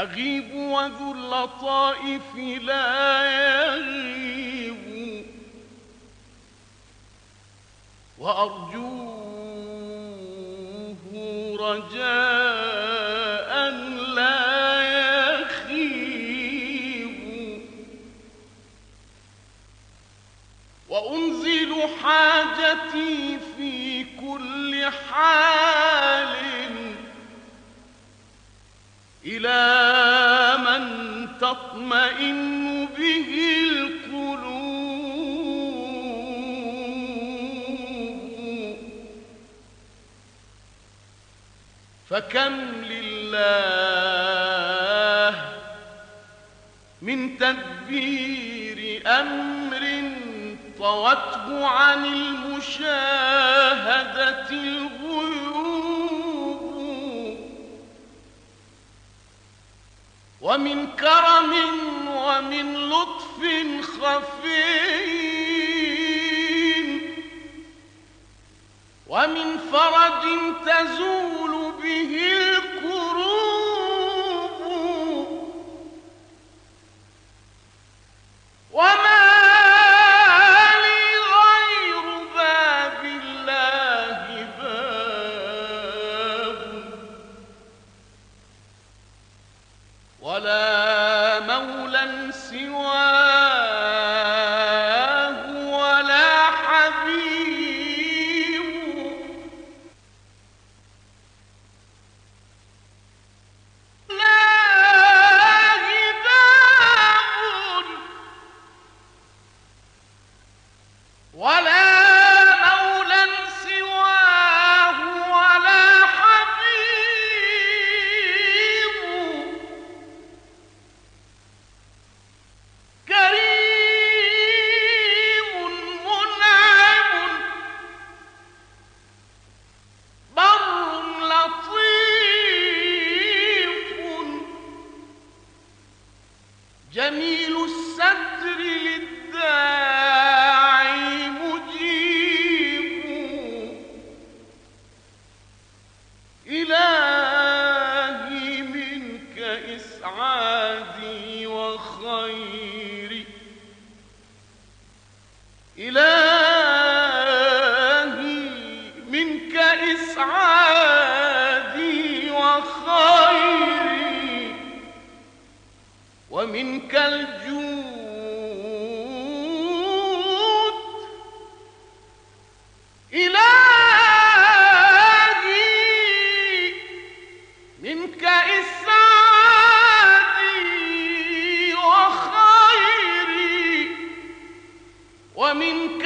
أغيب وذو اللطائف لا يغيب. وأرجوه رجاء لا يخيب. وأنزل حاجتي في كل حال تطمئن به القلوب. فكم لله من تدبير أمر طوته عن المشاهدة الغيوب ومن كرم ومن لطف خفي ومن فرج تزول به مولى سواه ولا حبيب لا باب ولا جميل الستر للداعي مجيب. إلهي منك إسعادي وخيري. إلهي منك إسعادي ومنك الجود. إلهي منك إسعادي وخيري ومنك